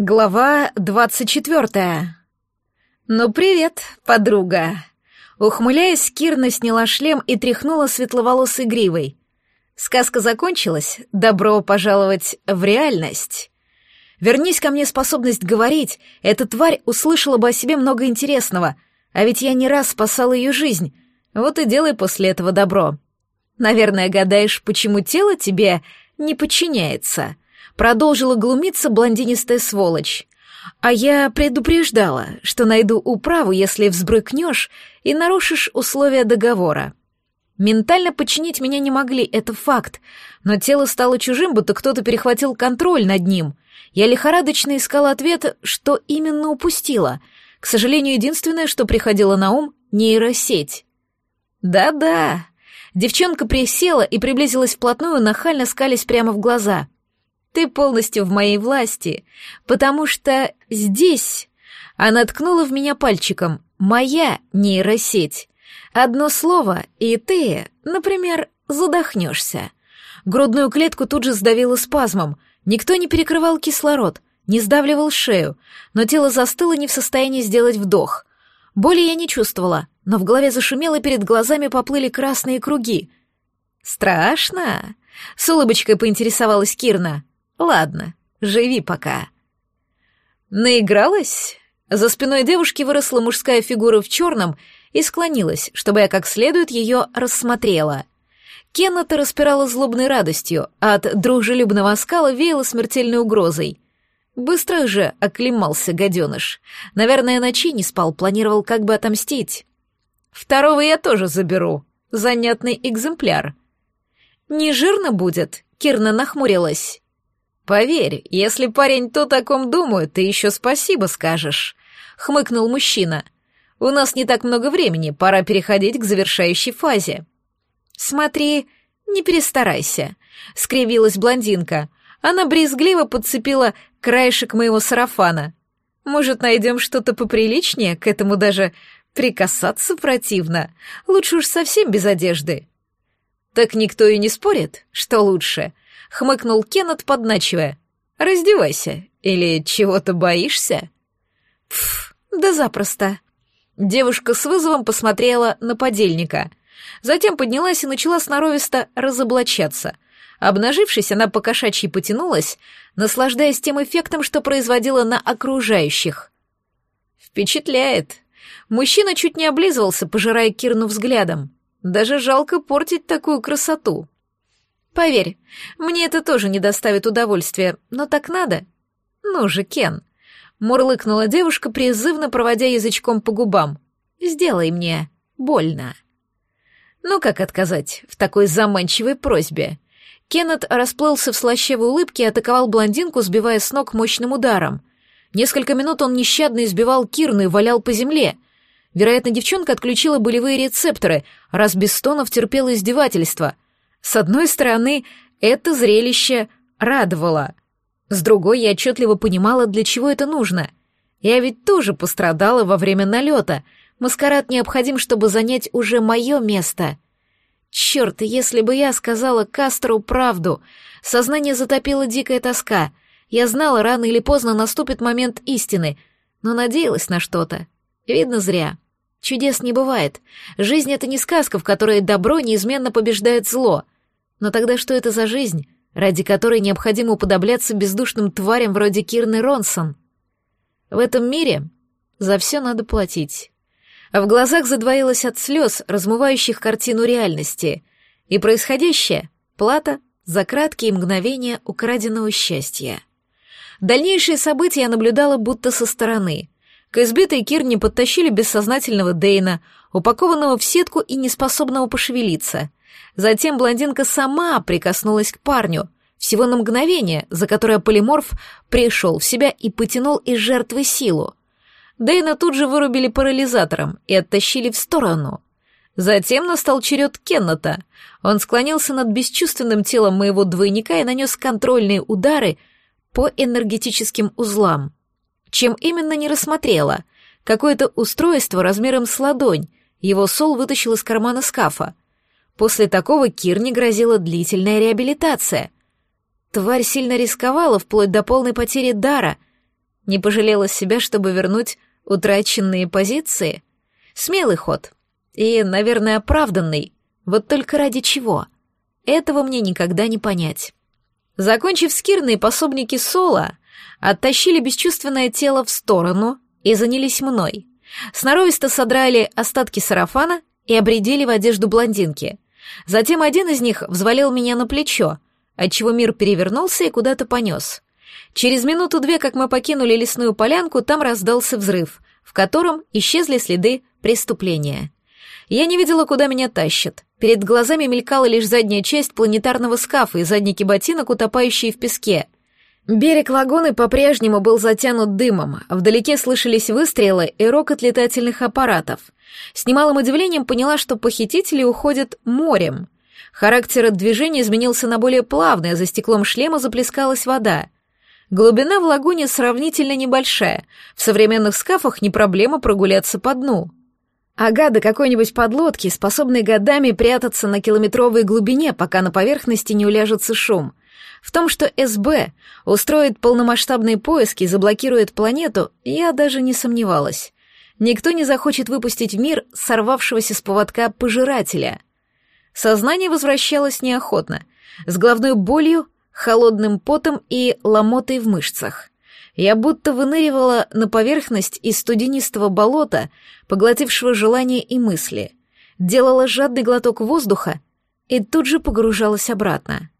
Глава двадцать четвертая. «Ну, привет, подруга!» Ухмыляясь, Кирна сняла шлем и тряхнула светловолосой гривой. Сказка закончилась, добро пожаловать в реальность. Вернись ко мне способность говорить, эта тварь услышала бы о себе много интересного, а ведь я не раз спасал ее жизнь, вот и делай после этого добро. Наверное, гадаешь, почему тело тебе не подчиняется — Продолжила глумиться блондинистая сволочь. А я предупреждала, что найду управу, если взбрыкнешь и нарушишь условия договора. Ментально подчинить меня не могли, это факт, но тело стало чужим, будто кто-то перехватил контроль над ним. Я лихорадочно искала ответ, что именно упустила. К сожалению, единственное, что приходило на ум — нейросеть. Да-да. Девчонка присела и приблизилась вплотную, нахально скались прямо в глаза — ты полностью в моей власти, потому что здесь...» Она ткнула в меня пальчиком. «Моя нейросеть. Одно слово, и ты, например, задохнешься». Грудную клетку тут же сдавило спазмом. Никто не перекрывал кислород, не сдавливал шею, но тело застыло не в состоянии сделать вдох. Боли я не чувствовала, но в голове зашумело, перед глазами поплыли красные круги. «Страшно?» — с улыбочкой поинтересовалась Кирна. Ладно, живи пока. Наигралась? За спиной девушки выросла мужская фигура в черном и склонилась, чтобы я как следует ее рассмотрела. Кеннета распирала злобной радостью, а от дружелюбного оскала веяло смертельной угрозой. Быстро же оклемался гаденыш. Наверное, ночи не спал, планировал как бы отомстить. Второго я тоже заберу. Занятный экземпляр. Не жирно будет? Кирна нахмурилась. «Поверь, если парень то о ком думает, ты еще спасибо скажешь», — хмыкнул мужчина. «У нас не так много времени, пора переходить к завершающей фазе». «Смотри, не перестарайся», — скривилась блондинка. Она брезгливо подцепила краешек моего сарафана. «Может, найдем что-то поприличнее? К этому даже прикасаться противно. Лучше уж совсем без одежды». «Так никто и не спорит, что лучше», — хмыкнул Кеннет, подначивая. «Раздевайся. Или чего-то боишься?» «Пф, да запросто». Девушка с вызовом посмотрела на подельника. Затем поднялась и начала сноровисто разоблачаться. Обнажившись, она по кошачьи потянулась, наслаждаясь тем эффектом, что производила на окружающих. «Впечатляет». Мужчина чуть не облизывался, пожирая Кирну взглядом. Даже жалко портить такую красоту. Поверь, мне это тоже не доставит удовольствия, но так надо. Ну же, Кен. Мурлыкнула девушка, призывно проводя язычком по губам. Сделай мне больно. Ну как отказать в такой заманчивой просьбе? Кеннет расплылся в слащавой улыбке и атаковал блондинку, сбивая с ног мощным ударом. Несколько минут он нещадно избивал Кирну и валял по земле. Вероятно, девчонка отключила болевые рецепторы, раз без стонов терпела издевательство — с одной стороны, это зрелище радовало. С другой, я отчетливо понимала, для чего это нужно. Я ведь тоже пострадала во время налета. Маскарад необходим, чтобы занять уже мое место. Черт, если бы я сказала Кастру правду. Сознание затопило дикая тоска. Я знала, рано или поздно наступит момент истины, но надеялась на что-то. Видно, зря. Чудес не бывает. Жизнь — это не сказка, в которой добро неизменно побеждает зло. Но тогда что это за жизнь, ради которой необходимо уподобляться бездушным тварям вроде Кирны Ронсон? В этом мире за все надо платить. А в глазах задвоилось от слез, размывающих картину реальности, и происходящее — плата за краткие мгновения украденного счастья. Дальнейшие события я наблюдала будто со стороны — к избитой Кирне подтащили бессознательного Дейна, упакованного в сетку и неспособного пошевелиться. Затем блондинка сама прикоснулась к парню, всего на мгновение, за которое полиморф пришел в себя и потянул из жертвы силу. Дейна тут же вырубили парализатором и оттащили в сторону. Затем настал черед Кеннета. Он склонился над бесчувственным телом моего двойника и нанес контрольные удары по энергетическим узлам. Чем именно не рассмотрела. Какое-то устройство размером с ладонь. Его Сол вытащил из кармана скафа. После такого Кирне грозила длительная реабилитация. Тварь сильно рисковала, вплоть до полной потери дара. Не пожалела себя, чтобы вернуть утраченные позиции? Смелый ход. И, наверное, оправданный. Вот только ради чего? Этого мне никогда не понять. Закончив скирные пособники Сола, оттащили бесчувственное тело в сторону и занялись мной. Сноровисто содрали остатки сарафана и обредили в одежду блондинки. Затем один из них взвалил меня на плечо, отчего мир перевернулся и куда-то понес. Через минуту-две, как мы покинули лесную полянку, там раздался взрыв, в котором исчезли следы преступления. Я не видела, куда меня тащат. Перед глазами мелькала лишь задняя часть планетарного скафа и задники ботинок, утопающие в песке — Берег лагуны по-прежнему был затянут дымом, вдалеке слышались выстрелы и рокот летательных аппаратов. С немалым удивлением поняла, что похитители уходят морем. Характер движения изменился на более плавный, а за стеклом шлема заплескалась вода. Глубина в лагуне сравнительно небольшая, в современных скафах не проблема прогуляться по дну. А гады какой-нибудь подлодки, способные годами прятаться на километровой глубине, пока на поверхности не уляжется шум — в том, что СБ устроит полномасштабные поиски и заблокирует планету, я даже не сомневалась. Никто не захочет выпустить в мир сорвавшегося с поводка пожирателя. Сознание возвращалось неохотно, с головной болью, холодным потом и ломотой в мышцах. Я будто выныривала на поверхность из студенистого болота, поглотившего желания и мысли, делала жадный глоток воздуха и тут же погружалась обратно.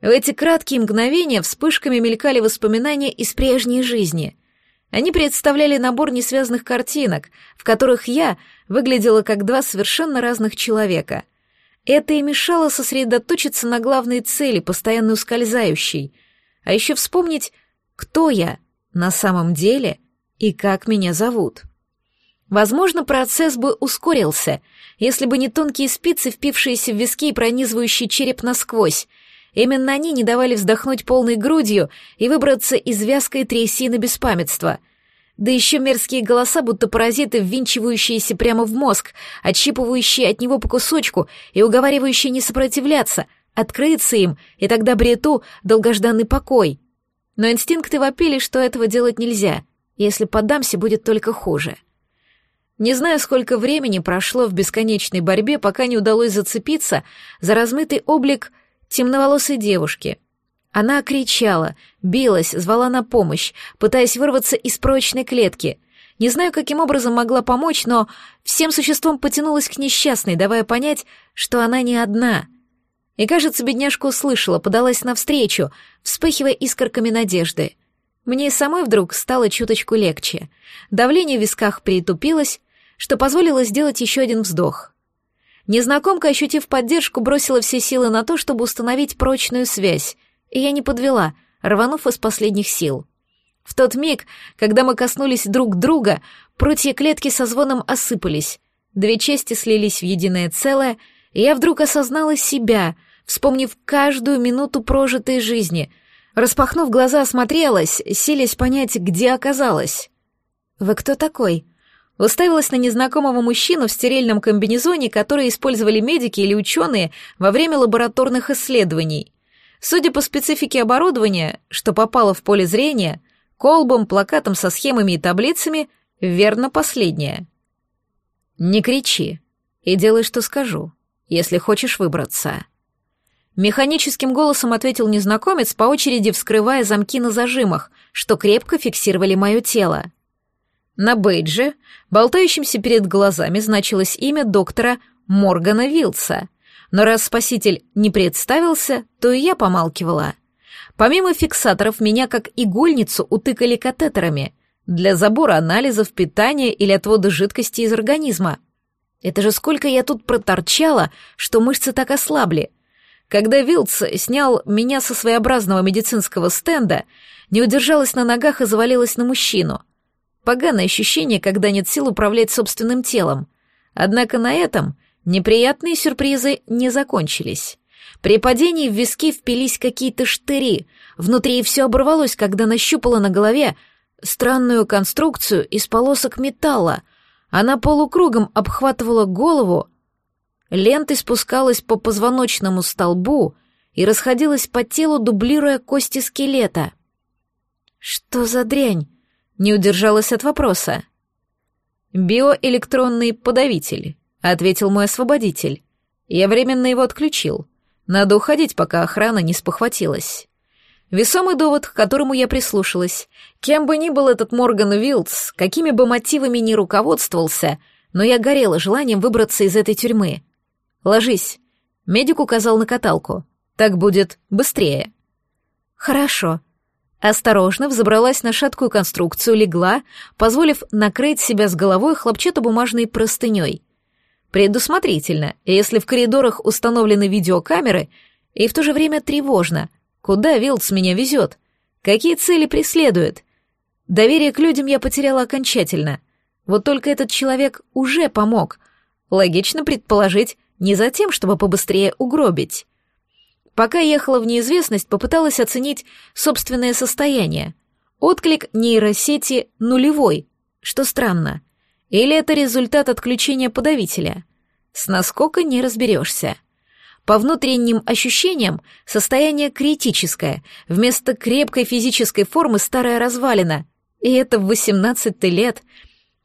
В эти краткие мгновения вспышками мелькали воспоминания из прежней жизни. Они представляли набор несвязанных картинок, в которых я выглядела как два совершенно разных человека. Это и мешало сосредоточиться на главной цели, постоянно ускользающей, а еще вспомнить, кто я на самом деле и как меня зовут. Возможно, процесс бы ускорился, если бы не тонкие спицы, впившиеся в виски и пронизывающие череп насквозь, Именно они не давали вздохнуть полной грудью и выбраться из вязкой трясины беспамятства. Да еще мерзкие голоса, будто паразиты, ввинчивающиеся прямо в мозг, отщипывающие от него по кусочку и уговаривающие не сопротивляться, открыться им, и тогда брету долгожданный покой. Но инстинкты вопили, что этого делать нельзя. Если поддамся, будет только хуже. Не знаю, сколько времени прошло в бесконечной борьбе, пока не удалось зацепиться за размытый облик темноволосой девушки. Она кричала, билась, звала на помощь, пытаясь вырваться из прочной клетки. Не знаю, каким образом могла помочь, но всем существом потянулась к несчастной, давая понять, что она не одна. И, кажется, бедняжка услышала, подалась навстречу, вспыхивая искорками надежды. Мне самой вдруг стало чуточку легче. Давление в висках притупилось, что позволило сделать еще один вздох. Незнакомка, ощутив поддержку, бросила все силы на то, чтобы установить прочную связь, и я не подвела, рванув из последних сил. В тот миг, когда мы коснулись друг друга, прутья клетки со звоном осыпались, две части слились в единое целое, и я вдруг осознала себя, вспомнив каждую минуту прожитой жизни. Распахнув глаза, осмотрелась, силясь понять, где оказалась. «Вы кто такой?» Уставилась на незнакомого мужчину в стерильном комбинезоне, который использовали медики или ученые во время лабораторных исследований. Судя по специфике оборудования, что попало в поле зрения, колбам, плакатам со схемами и таблицами, верно последнее. «Не кричи и делай, что скажу, если хочешь выбраться». Механическим голосом ответил незнакомец, по очереди вскрывая замки на зажимах, что крепко фиксировали мое тело. На бейдже, болтающемся перед глазами, значилось имя доктора Моргана Вилса. Но раз спаситель не представился, то и я помалкивала. Помимо фиксаторов, меня как игольницу утыкали катетерами для забора анализов, питания или отвода жидкости из организма. Это же сколько я тут проторчала, что мышцы так ослабли. Когда Вилдс снял меня со своеобразного медицинского стенда, не удержалась на ногах и завалилась на мужчину. Поганое ощущение, когда нет сил управлять собственным телом. Однако на этом неприятные сюрпризы не закончились. При падении в виски впились какие-то штыри, внутри все оборвалось, когда нащупала на голове странную конструкцию из полосок металла. Она полукругом обхватывала голову, лентой спускалась по позвоночному столбу и расходилась по телу, дублируя кости скелета. Что за дрянь? Не удержалась от вопроса. «Биоэлектронный подавитель», — ответил мой освободитель. «Я временно его отключил. Надо уходить, пока охрана не спохватилась». Весомый довод, к которому я прислушалась. Кем бы ни был этот Морган Вилдс, какими бы мотивами ни руководствовался, но я горела желанием выбраться из этой тюрьмы. «Ложись», — медик указал на каталку. «Так будет быстрее». «Хорошо», Осторожно взобралась на шаткую конструкцию, легла, позволив накрыть себя с головой хлопчатобумажной простыней. Предусмотрительно, если в коридорах установлены видеокамеры, и в то же время тревожно. Куда Вилдс меня везет? Какие цели преследует? Доверие к людям я потеряла окончательно. Вот только этот человек уже помог. Логично предположить, не за тем, чтобы побыстрее угробить. Пока ехала в неизвестность, попыталась оценить собственное состояние. Отклик нейросети нулевой, что странно. Или это результат отключения подавителя? С наскока не разберешься. По внутренним ощущениям состояние критическое, вместо крепкой физической формы старая развалина. И это в 18 лет.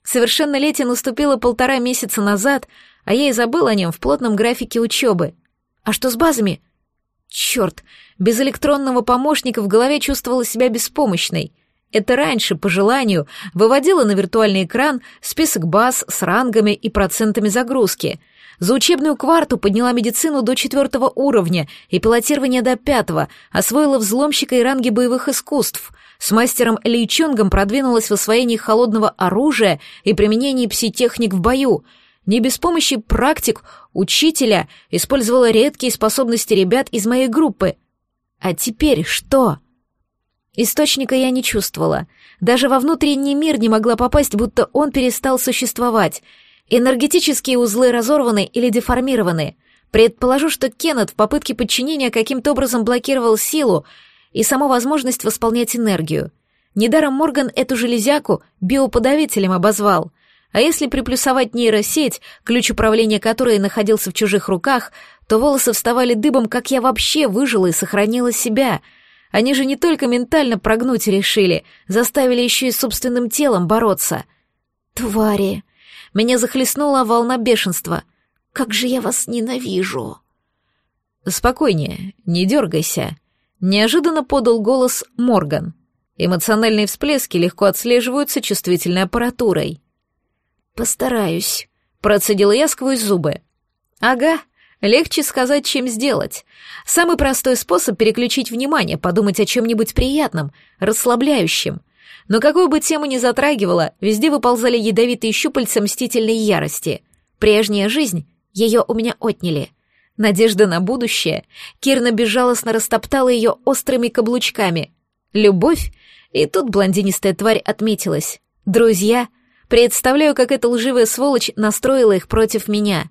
Совершеннолетие наступило полтора месяца назад, а я и забыл о нем в плотном графике учебы. А что с базами? — Черт, без электронного помощника в голове чувствовала себя беспомощной. Это раньше, по желанию, выводила на виртуальный экран список баз с рангами и процентами загрузки. За учебную кварту подняла медицину до четвертого уровня и пилотирование до пятого, освоила взломщика и ранги боевых искусств. С мастером Ли Чунгом продвинулась в освоении холодного оружия и применении пситехник в бою — не без помощи практик, учителя, использовала редкие способности ребят из моей группы. А теперь что? Источника я не чувствовала. Даже во внутренний мир не могла попасть, будто он перестал существовать. Энергетические узлы разорваны или деформированы. Предположу, что Кеннет в попытке подчинения каким-то образом блокировал силу и саму возможность восполнять энергию. Недаром Морган эту железяку биоподавителем обозвал — а если приплюсовать нейросеть, ключ управления которой находился в чужих руках, то волосы вставали дыбом, как я вообще выжила и сохранила себя. Они же не только ментально прогнуть решили, заставили еще и собственным телом бороться. Твари! Меня захлестнула волна бешенства. Как же я вас ненавижу! Спокойнее, не дергайся. Неожиданно подал голос Морган. Эмоциональные всплески легко отслеживаются чувствительной аппаратурой. «Постараюсь», — процедила я сквозь зубы. «Ага, легче сказать, чем сделать. Самый простой способ переключить внимание, подумать о чем-нибудь приятном, расслабляющем. Но какую бы тему ни затрагивала, везде выползали ядовитые щупальца мстительной ярости. Прежняя жизнь, ее у меня отняли. Надежда на будущее, Кирна безжалостно растоптала ее острыми каблучками. Любовь, и тут блондинистая тварь отметилась. Друзья — Представляю, как эта лживая сволочь настроила их против меня.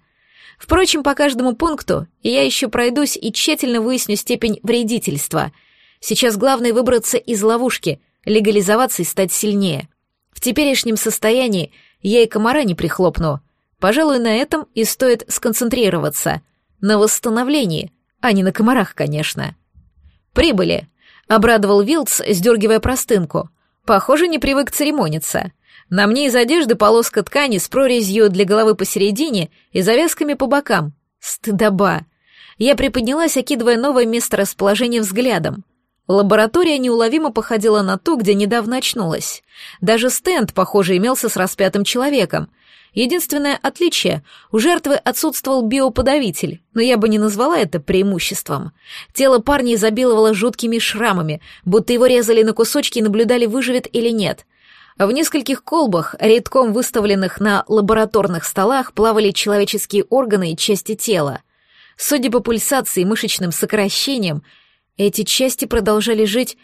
Впрочем, по каждому пункту я еще пройдусь и тщательно выясню степень вредительства. Сейчас главное выбраться из ловушки, легализоваться и стать сильнее. В теперешнем состоянии я и комара не прихлопну. Пожалуй, на этом и стоит сконцентрироваться. На восстановлении, а не на комарах, конечно. «Прибыли», — обрадовал Вилдс, сдергивая простынку. «Похоже, не привык церемониться». На мне из одежды полоска ткани с прорезью для головы посередине и завязками по бокам. Стыдоба. Я приподнялась, окидывая новое место расположения взглядом. Лаборатория неуловимо походила на ту, где недавно очнулась. Даже стенд, похоже, имелся с распятым человеком. Единственное отличие — у жертвы отсутствовал биоподавитель, но я бы не назвала это преимуществом. Тело парня изобиловало жуткими шрамами, будто его резали на кусочки и наблюдали, выживет или нет. В нескольких колбах, редком выставленных на лабораторных столах, плавали человеческие органы и части тела. Судя по пульсации и мышечным сокращениям, эти части продолжали жить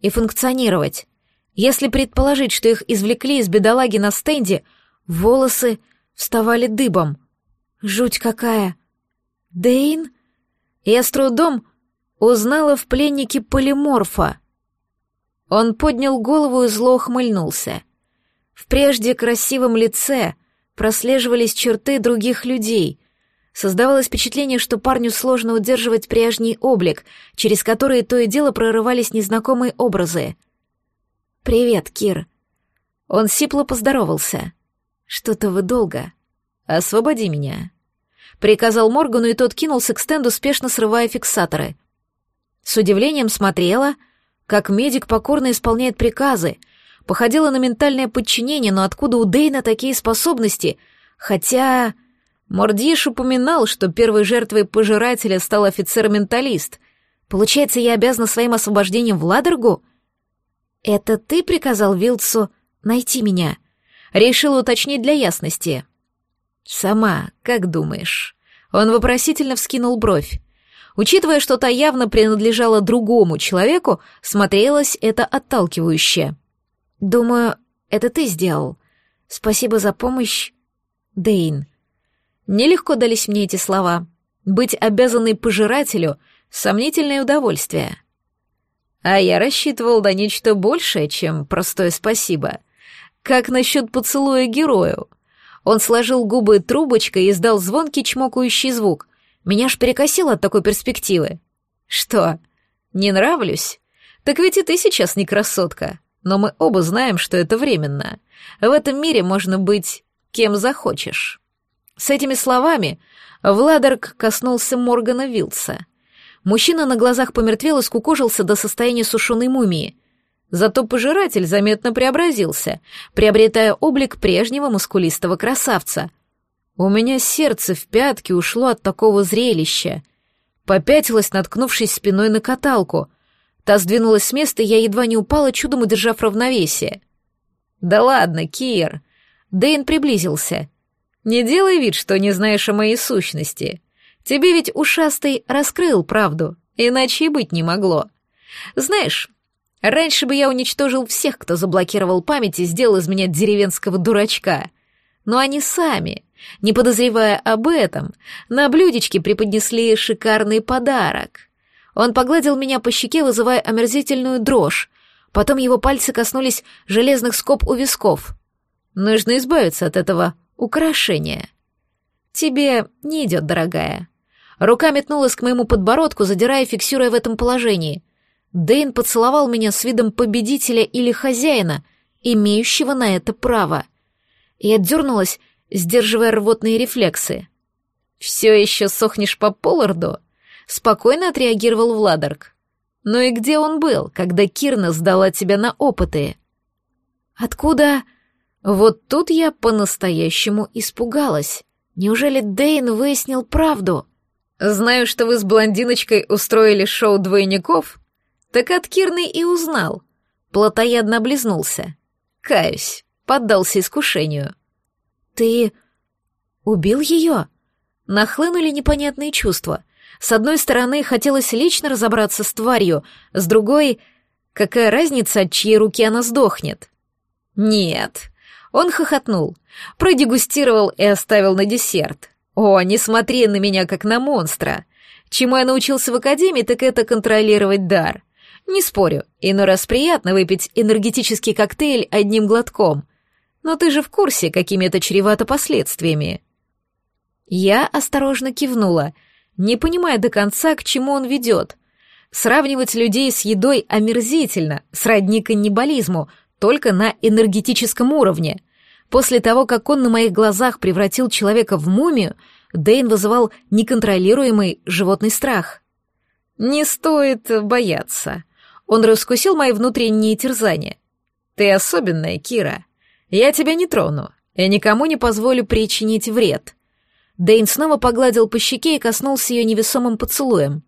и функционировать. Если предположить, что их извлекли из бедолаги на стенде, волосы вставали дыбом. Жуть какая! Дейн? Я с трудом узнала в пленнике полиморфа. Он поднял голову и зло ухмыльнулся. В прежде красивом лице прослеживались черты других людей. Создавалось впечатление, что парню сложно удерживать прежний облик, через который то и дело прорывались незнакомые образы. «Привет, Кир». Он сипло поздоровался. «Что-то вы долго. Освободи меня». Приказал Моргану, и тот кинулся к стенду, спешно срывая фиксаторы. С удивлением смотрела, как медик покорно исполняет приказы, походила на ментальное подчинение, но откуда у Дейна такие способности? Хотя... Мордиш упоминал, что первой жертвой пожирателя стал офицер-менталист. Получается, я обязана своим освобождением в Ладергу? Это ты приказал Вилдсу найти меня? Решила уточнить для ясности. Сама, как думаешь? Он вопросительно вскинул бровь. Учитывая, что та явно принадлежала другому человеку, смотрелось это отталкивающе. Думаю, это ты сделал. Спасибо за помощь, Дейн. Нелегко дались мне эти слова. Быть обязанной пожирателю — сомнительное удовольствие. А я рассчитывал на нечто большее, чем простое спасибо. Как насчет поцелуя герою? Он сложил губы трубочкой и издал звонкий чмокающий звук. Меня ж перекосило от такой перспективы. Что, не нравлюсь? Так ведь и ты сейчас не красотка. Но мы оба знаем, что это временно. В этом мире можно быть кем захочешь. С этими словами Владарк коснулся Моргана Вилса. Мужчина на глазах помертвел и скукожился до состояния сушеной мумии. Зато пожиратель заметно преобразился, приобретая облик прежнего мускулистого красавца. У меня сердце в пятки ушло от такого зрелища. Попятилась, наткнувшись спиной на каталку. Та сдвинулась с места, я едва не упала, чудом удержав равновесие. «Да ладно, Кир!» Дэйн приблизился. Не делай вид, что не знаешь о моей сущности. Тебе ведь ушастый раскрыл правду, иначе и быть не могло. Знаешь, раньше бы я уничтожил всех, кто заблокировал память и сделал из меня деревенского дурачка. Но они сами, не подозревая об этом, на блюдечке преподнесли шикарный подарок. Он погладил меня по щеке, вызывая омерзительную дрожь. Потом его пальцы коснулись железных скоб у висков. Нужно избавиться от этого украшение. Тебе не идет, дорогая. Рука метнулась к моему подбородку, задирая, фиксируя в этом положении. Дэйн поцеловал меня с видом победителя или хозяина, имеющего на это право. И отдернулась, сдерживая рвотные рефлексы. «Все еще сохнешь по Полларду?» — спокойно отреагировал Владарк. «Ну и где он был, когда Кирна сдала тебя на опыты?» «Откуда?» Вот тут я по-настоящему испугалась. Неужели Дейн выяснил правду? Знаю, что вы с блондиночкой устроили шоу двойников. Так от Кирны и узнал. Платоядно облизнулся. Каюсь, поддался искушению. Ты убил ее? Нахлынули непонятные чувства. С одной стороны, хотелось лично разобраться с тварью, с другой, какая разница, от чьей руки она сдохнет? Нет, он хохотнул, продегустировал и оставил на десерт. «О, не смотри на меня, как на монстра! Чему я научился в академии, так это контролировать дар. Не спорю, иной раз приятно выпить энергетический коктейль одним глотком. Но ты же в курсе, какими это чревато последствиями». Я осторожно кивнула, не понимая до конца, к чему он ведет. Сравнивать людей с едой омерзительно, сродни каннибализму, только на энергетическом уровне. После того, как он на моих глазах превратил человека в мумию, Дэйн вызывал неконтролируемый животный страх. «Не стоит бояться». Он раскусил мои внутренние терзания. «Ты особенная, Кира. Я тебя не трону. Я никому не позволю причинить вред». Дэйн снова погладил по щеке и коснулся ее невесомым поцелуем.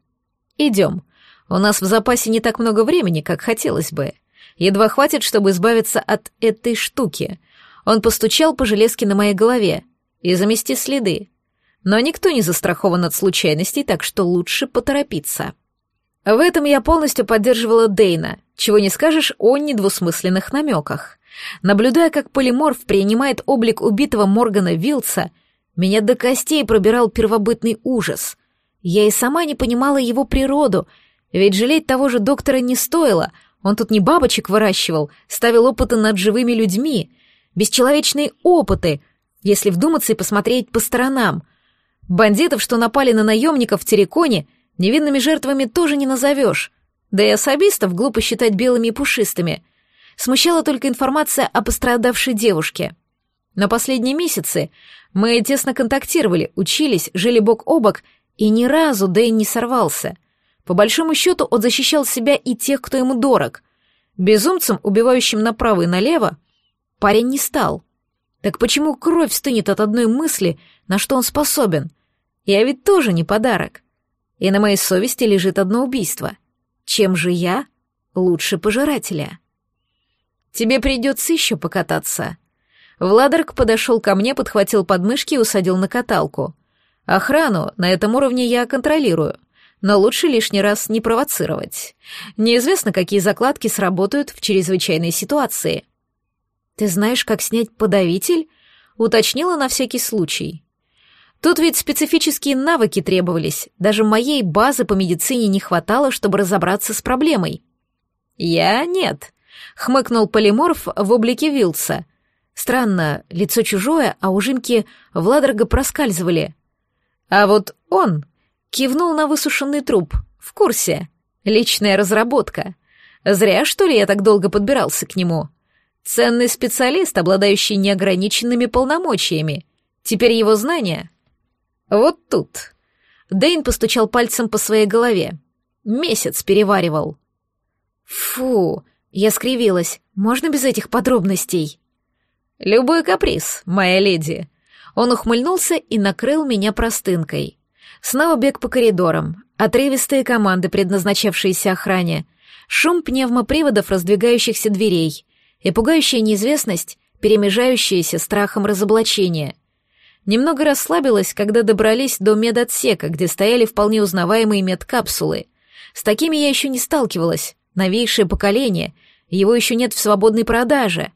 «Идем. У нас в запасе не так много времени, как хотелось бы. Едва хватит, чтобы избавиться от этой штуки. Он постучал по железке на моей голове и замести следы. Но никто не застрахован от случайностей, так что лучше поторопиться. В этом я полностью поддерживала Дейна, чего не скажешь о недвусмысленных намеках. Наблюдая, как полиморф принимает облик убитого Моргана Вилса, меня до костей пробирал первобытный ужас. Я и сама не понимала его природу, ведь жалеть того же доктора не стоило — он тут не бабочек выращивал, ставил опыты над живыми людьми. Бесчеловечные опыты, если вдуматься и посмотреть по сторонам. Бандитов, что напали на наемников в Тереконе, невинными жертвами тоже не назовешь. Да и особистов глупо считать белыми и пушистыми. Смущала только информация о пострадавшей девушке. Но последние месяцы мы тесно контактировали, учились, жили бок о бок, и ни разу Дэйн не сорвался. По большому счету он защищал себя и тех, кто ему дорог. Безумцем, убивающим направо и налево, парень не стал. Так почему кровь стынет от одной мысли, на что он способен? Я ведь тоже не подарок. И на моей совести лежит одно убийство. Чем же я лучше пожирателя? Тебе придется еще покататься. Владарк подошел ко мне, подхватил подмышки и усадил на каталку. Охрану на этом уровне я контролирую, но лучше лишний раз не провоцировать. Неизвестно, какие закладки сработают в чрезвычайной ситуации. Ты знаешь, как снять подавитель? Уточнила на всякий случай. Тут ведь специфические навыки требовались, даже моей базы по медицине не хватало, чтобы разобраться с проблемой. «Я нет», — хмыкнул полиморф в облике Вилса. Странно, лицо чужое, а ужимки Владорга проскальзывали. А вот он кивнул на высушенный труп. В курсе. Личная разработка. Зря, что ли, я так долго подбирался к нему. Ценный специалист, обладающий неограниченными полномочиями. Теперь его знания вот тут. Дэйн постучал пальцем по своей голове. Месяц переваривал. Фу, я скривилась. Можно без этих подробностей? Любой каприз, моя леди. Он ухмыльнулся и накрыл меня простынкой. Снова бег по коридорам, отрывистые команды, предназначавшиеся охране, шум пневмоприводов раздвигающихся дверей и пугающая неизвестность, перемежающаяся страхом разоблачения. Немного расслабилась, когда добрались до медотсека, где стояли вполне узнаваемые медкапсулы. С такими я еще не сталкивалась. Новейшее поколение. Его еще нет в свободной продаже.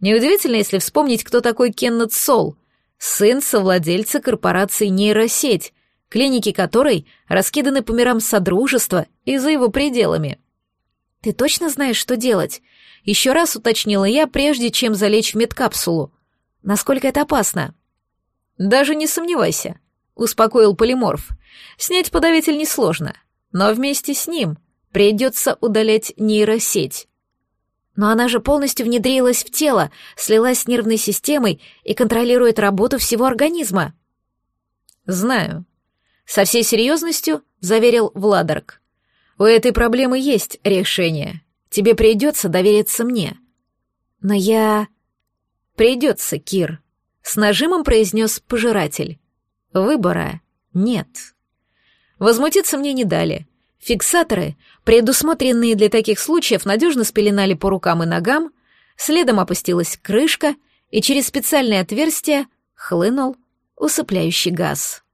Неудивительно, если вспомнить, кто такой Кеннет Сол. Сын совладельца корпорации «Нейросеть», клиники которой раскиданы по мирам Содружества и за его пределами. «Ты точно знаешь, что делать?» Еще раз уточнила я, прежде чем залечь в медкапсулу. «Насколько это опасно?» «Даже не сомневайся», — успокоил полиморф. «Снять подавитель несложно, но вместе с ним придется удалять нейросеть». Но она же полностью внедрилась в тело, слилась с нервной системой и контролирует работу всего организма. «Знаю», — со всей серьезностью заверил Владарк. «У этой проблемы есть решение. Тебе придется довериться мне». «Но я...» «Придется, Кир», с нажимом произнес пожиратель. Выбора нет. Возмутиться мне не дали. Фиксаторы, предусмотренные для таких случаев, надежно спеленали по рукам и ногам, следом опустилась крышка, и через специальное отверстие хлынул усыпляющий газ.